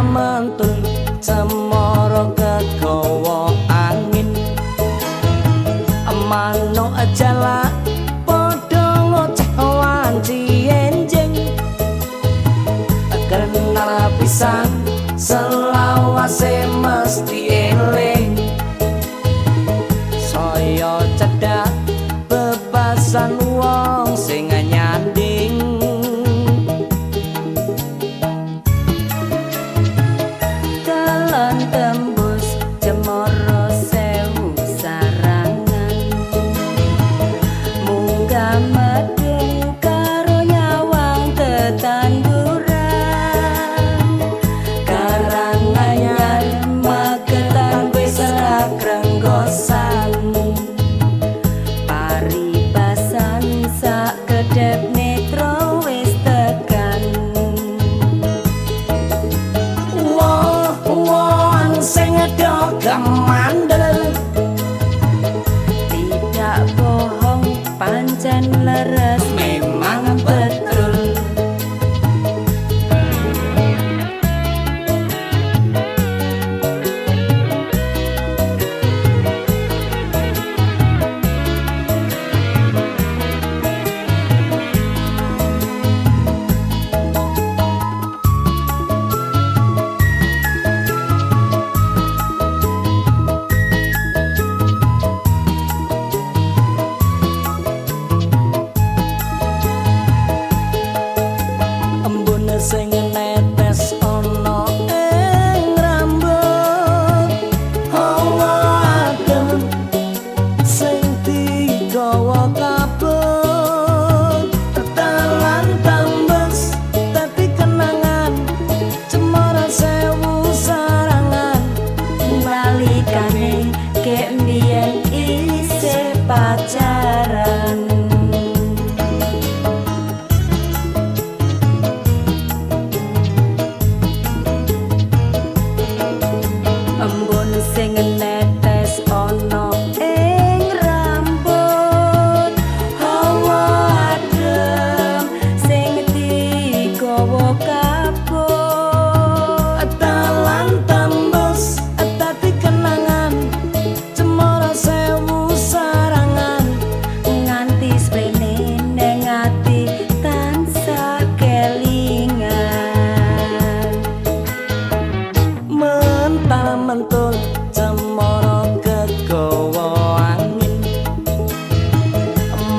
mantul cemoro gagawa angin. Amano ajala padha ngoceh wanci enjing kenal pisan selawase mesti eling. Saya cedak bebasan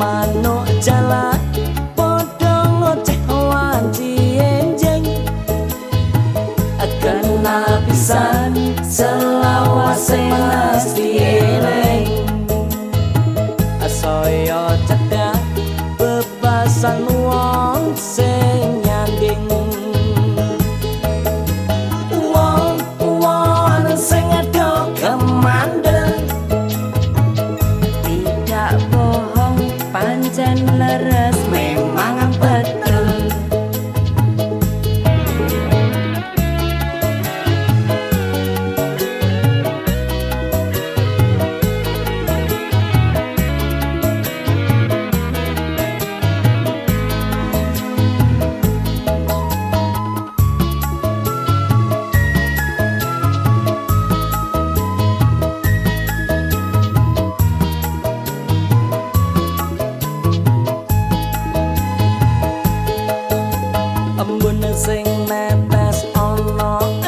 manuk jalan podo ngoceh wanci enjing akan napisan selawase bunuh sing netes ono